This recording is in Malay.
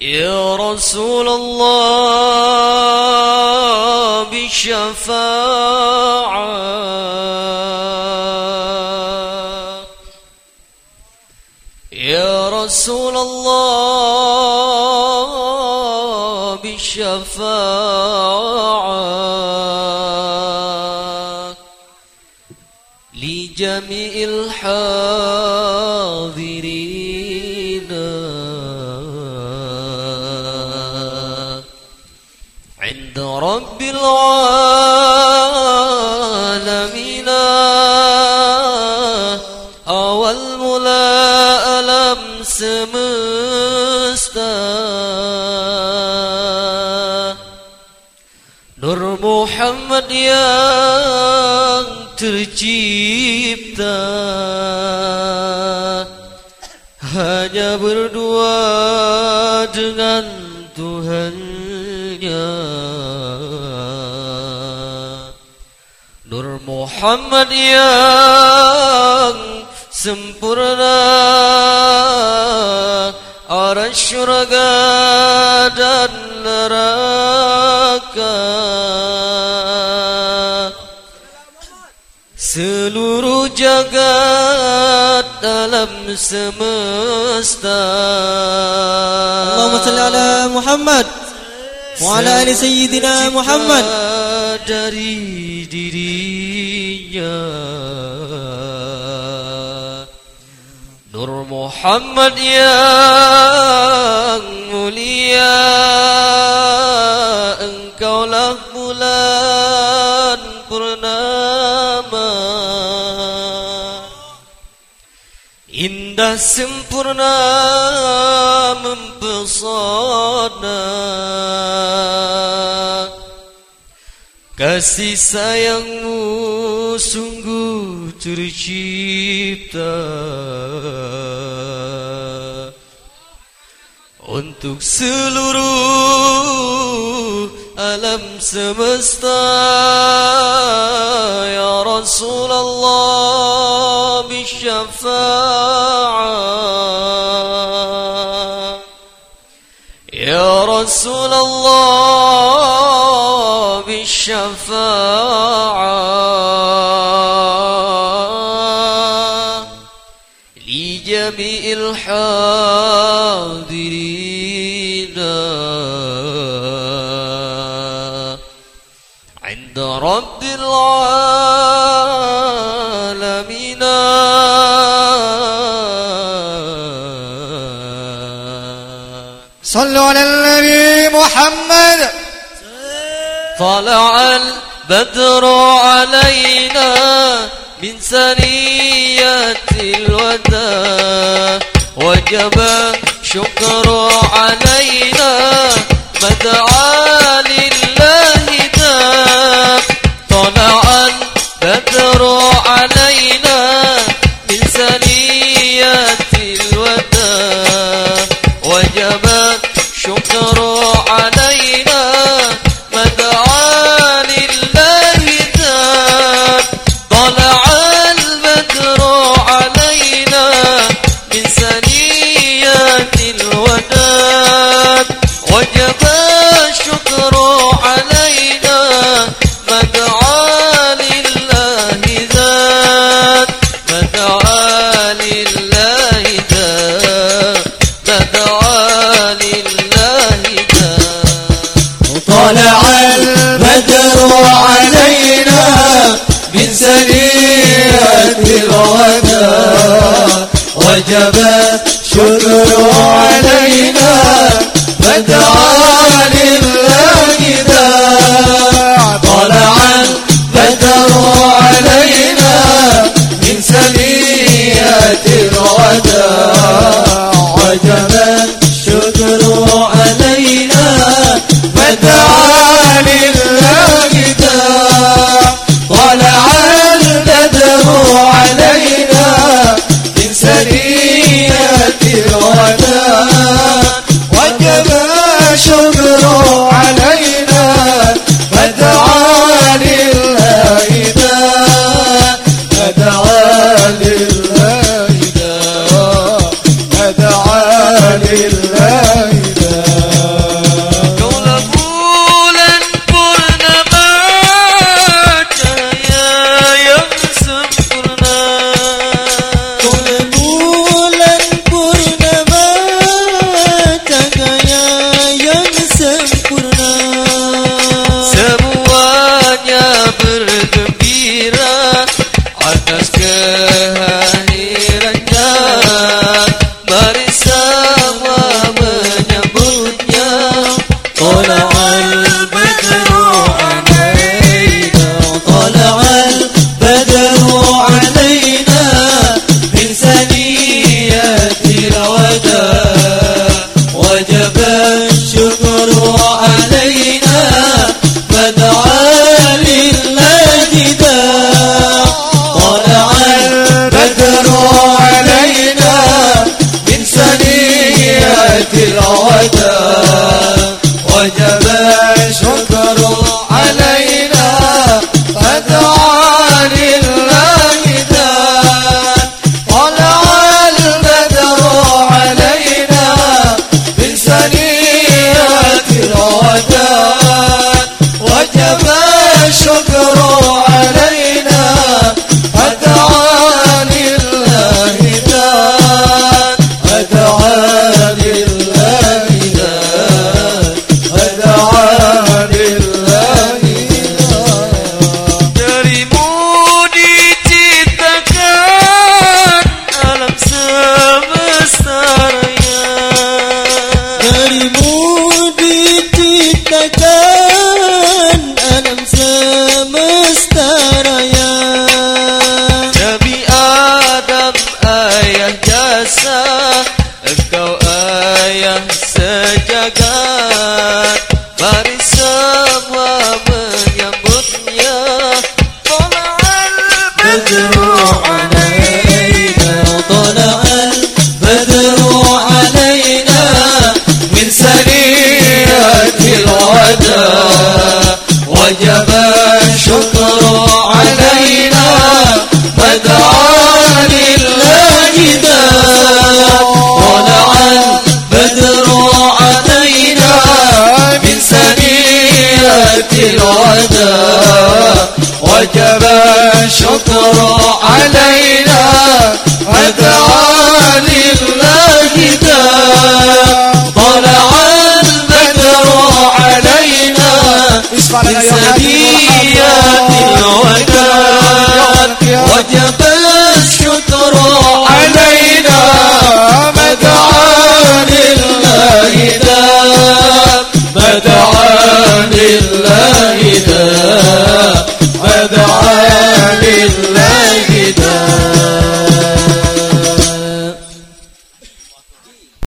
يا رسول الله بالشفاعة يا رسول الله بالشفاعة لجميع الحاضرين. رب العالمين awal mula alam semesta Nur Muhammad yang tercipta hanya berdua dengan Tuhannya Muhammad yang sempurna. Arah syurga dan neraka. Seluruh jagat dalam semesta. Allahumma salli ala Muhammad. Wala ali Sayyidina Muhammad. Dari dirinya Nur Muhammad yang mulia Engkau lah bulan purnama. Indah sempurna mempesona. Kasih sayangmu sungguh tercipta. Untuk seluruh alam semesta Ya Rasulullah bisyafa'ah Ya Rasulullah الله بالشفاعة لجميع الحاضرين. عند رب العالمين. صلوا على النبي محمد. طلع البدر علينا من ثنيات الوداع وجب شكر علينا مدعى الوداع وجب شكر علينا فدعا لله Atas ke ayah jasa Engkau ayah sejagat. شطر علينا أدعى لله دا طلع البدر علينا من سبيات الوداع. وجب